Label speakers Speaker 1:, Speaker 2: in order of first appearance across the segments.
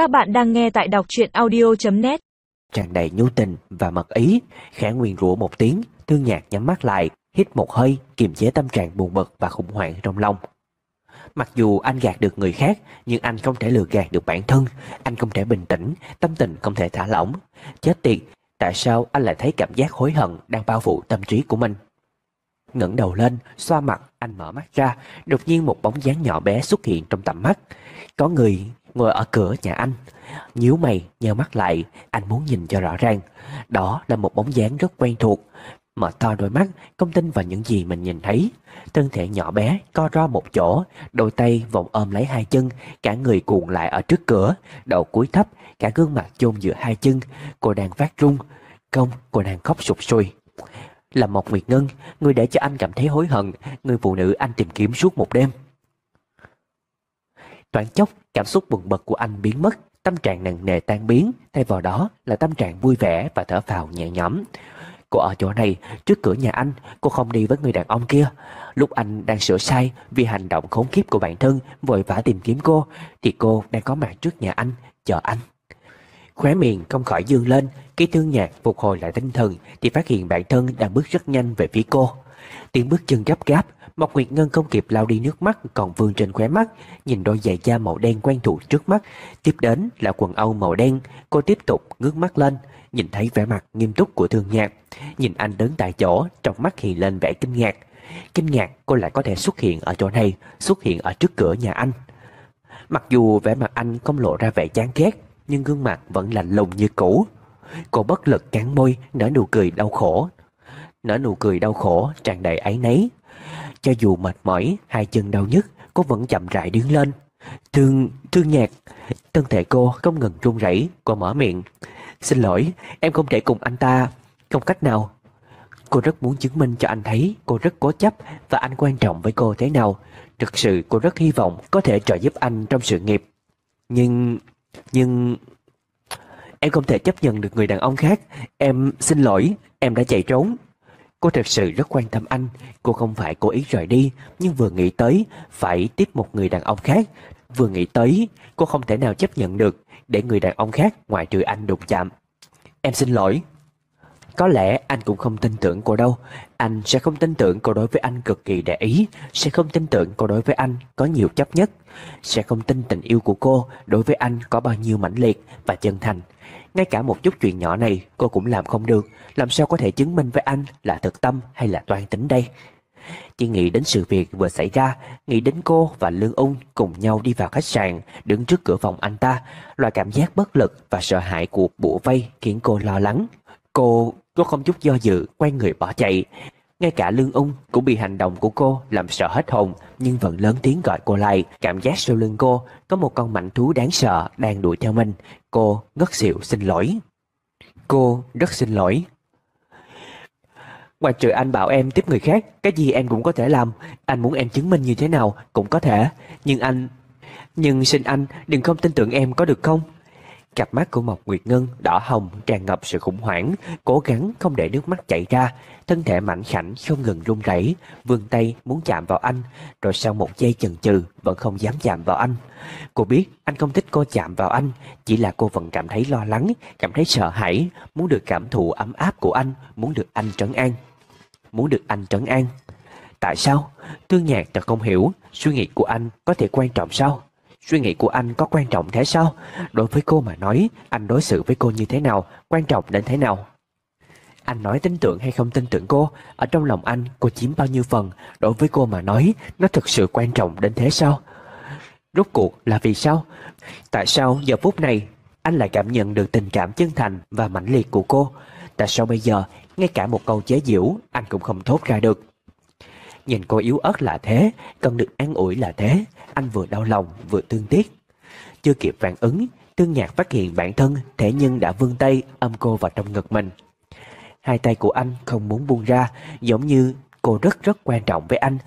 Speaker 1: Các bạn đang nghe tại đọc truyện audio.net
Speaker 2: tràn đầy nhu tình và mật ý, khẽ Nguyên rủa một tiếng, thương nhạc nhắm mắt lại, hít một hơi, kiềm chế tâm trạng buồn bực và khủng hoảng trong lòng. Mặc dù anh gạt được người khác, nhưng anh không thể lừa gạt được bản thân, anh không thể bình tĩnh, tâm tình không thể thả lỏng. Chết tiệt, tại sao anh lại thấy cảm giác hối hận đang bao phủ tâm trí của mình? ngẩng đầu lên, xoa mặt, anh mở mắt ra, đột nhiên một bóng dáng nhỏ bé xuất hiện trong tầm mắt. Có người ngồi ở cửa nhà anh. Nhíu mày, nheo mắt lại, anh muốn nhìn cho rõ ràng. Đó là một bóng dáng rất quen thuộc. Mở to đôi mắt, không tin vào những gì mình nhìn thấy. Thân thể nhỏ bé, co ro một chỗ, đôi tay vòng ôm lấy hai chân, cả người cuộn lại ở trước cửa, đầu cúi thấp, cả gương mặt chôn giữa hai chân. Cô đang phát run, công, cô đang khóc sụp sùi. Là một Nguyệt Ngân, người để cho anh cảm thấy hối hận, người phụ nữ anh tìm kiếm suốt một đêm. Toán chốc, cảm xúc bừng bực của anh biến mất, tâm trạng nặng nề tan biến, thay vào đó là tâm trạng vui vẻ và thở phào nhẹ nhõm. Cô ở chỗ này, trước cửa nhà anh, cô không đi với người đàn ông kia. Lúc anh đang sửa sai vì hành động khốn kiếp của bản thân, vội vã tìm kiếm cô, thì cô đang có mặt trước nhà anh, chờ anh. Khóe miệng không khỏi dương lên, khi thương nhạc phục hồi lại tinh thần thì phát hiện bản thân đang bước rất nhanh về phía cô. Tiếng bước chân gấp gáp, Mộc Nguyệt Ngân không kịp lau đi nước mắt còn vương trên khóe mắt, nhìn đôi giày da màu đen quen thuộc trước mắt, tiếp đến là quần âu màu đen, cô tiếp tục ngước mắt lên, nhìn thấy vẻ mặt nghiêm túc của Thương Nhạc, nhìn anh đứng tại chỗ, trong mắt hiện lên vẻ kinh ngạc. Kinh ngạc cô lại có thể xuất hiện ở chỗ này, xuất hiện ở trước cửa nhà anh. Mặc dù vẻ mặt anh không lộ ra vẻ chán ghét, nhưng gương mặt vẫn lạnh lùng như cũ. Cô bất lực cắn môi, nở nụ cười đau khổ. Nở nụ cười đau khổ, tràn đầy áy náy. Cho dù mệt mỏi, hai chân đau nhức, cô vẫn chậm rãi đứng lên. Thương, thương nhạc. Thân thể cô không ngừng run rẩy, cô mở miệng. Xin lỗi, em không thể cùng anh ta. Không cách nào. Cô rất muốn chứng minh cho anh thấy cô rất cố chấp và anh quan trọng với cô thế nào. Thực sự cô rất hy vọng có thể trợ giúp anh trong sự nghiệp. Nhưng... nhưng... Em không thể chấp nhận được người đàn ông khác. Em xin lỗi, em đã chạy trốn. Cô thật sự rất quan tâm anh, cô không phải cố ý rời đi, nhưng vừa nghĩ tới phải tiếp một người đàn ông khác, vừa nghĩ tới cô không thể nào chấp nhận được để người đàn ông khác ngoài trừ anh đụng chạm. Em xin lỗi. Có lẽ anh cũng không tin tưởng cô đâu, anh sẽ không tin tưởng cô đối với anh cực kỳ để ý, sẽ không tin tưởng cô đối với anh có nhiều chấp nhất, sẽ không tin tình yêu của cô đối với anh có bao nhiêu mãnh liệt và chân thành. Ngay cả một chút chuyện nhỏ này cô cũng làm không được. Làm sao có thể chứng minh với anh là thực tâm hay là toan tính đây? Chỉ nghĩ đến sự việc vừa xảy ra Nghĩ đến cô và Lương Ung cùng nhau đi vào khách sạn Đứng trước cửa phòng anh ta Loại cảm giác bất lực và sợ hãi của bủa vây khiến cô lo lắng. Cô, cô không chút do dự quay người bỏ chạy ngay cả Lương Ung cũng bị hành động của cô làm sợ hết hồn nhưng vẫn lớn tiếng gọi cô lại. Cảm giác sau lưng cô có một con mảnh thú đáng sợ đang đuổi theo mình. Cô ngất xỉu xin lỗi. Cô rất xin lỗi. Ngoài trừ anh bảo em tiếp người khác, cái gì em cũng có thể làm. Anh muốn em chứng minh như thế nào cũng có thể. Nhưng anh... Nhưng xin anh đừng không tin tưởng em có được không? Cặp mắt của Mộc Nguyệt Ngân đỏ hồng tràn ngập sự khủng hoảng, cố gắng không để nước mắt chảy ra, thân thể mảnh khảnh không ngừng run rẩy, vươn tay muốn chạm vào anh, rồi sau một giây chần chừ vẫn không dám chạm vào anh. Cô biết anh không thích cô chạm vào anh, chỉ là cô vẫn cảm thấy lo lắng, cảm thấy sợ hãi, muốn được cảm thụ ấm áp của anh, muốn được anh trấn an. Muốn được anh trấn an. Tại sao? Thương nhạc thật không hiểu, suy nghĩ của anh có thể quan trọng sao? Suy nghĩ của anh có quan trọng thế sao? Đối với cô mà nói, anh đối xử với cô như thế nào, quan trọng đến thế nào? Anh nói tin tưởng hay không tin tưởng cô, ở trong lòng anh cô chiếm bao nhiêu phần, đối với cô mà nói, nó thực sự quan trọng đến thế sao? Rốt cuộc là vì sao? Tại sao giờ phút này anh lại cảm nhận được tình cảm chân thành và mãnh liệt của cô? Tại sao bây giờ, ngay cả một câu chế giễu anh cũng không thốt ra được? Nhìn cô yếu ớt là thế, cần được an ủi là thế, anh vừa đau lòng vừa thương tiếc. Chưa kịp phản ứng, Tương Nhạc phát hiện bản thân thể nhân đã vươn tay ôm cô vào trong ngực mình. Hai tay của anh không muốn buông ra, giống như cô rất rất quan trọng với anh.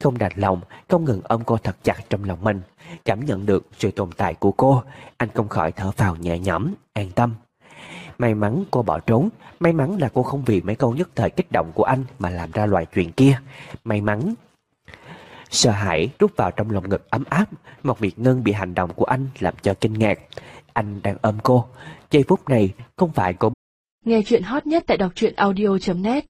Speaker 2: Không đành lòng, không ngừng ôm cô thật chặt trong lòng mình. Cảm nhận được sự tồn tại của cô, anh không khỏi thở vào nhẹ nhõm, an tâm. May mắn cô bỏ trốn, may mắn là cô không vì mấy câu nhất thời kích động của anh mà làm ra loại chuyện kia. May mắn Sợ hãi rút vào trong lòng ngực ấm áp Một Việt Ngân bị hành động của anh làm cho kinh ngạc anh đang ôm cô. Giây phút này không phải cô
Speaker 3: Nghe chuyện hot nhất tại đọc truyện audio.net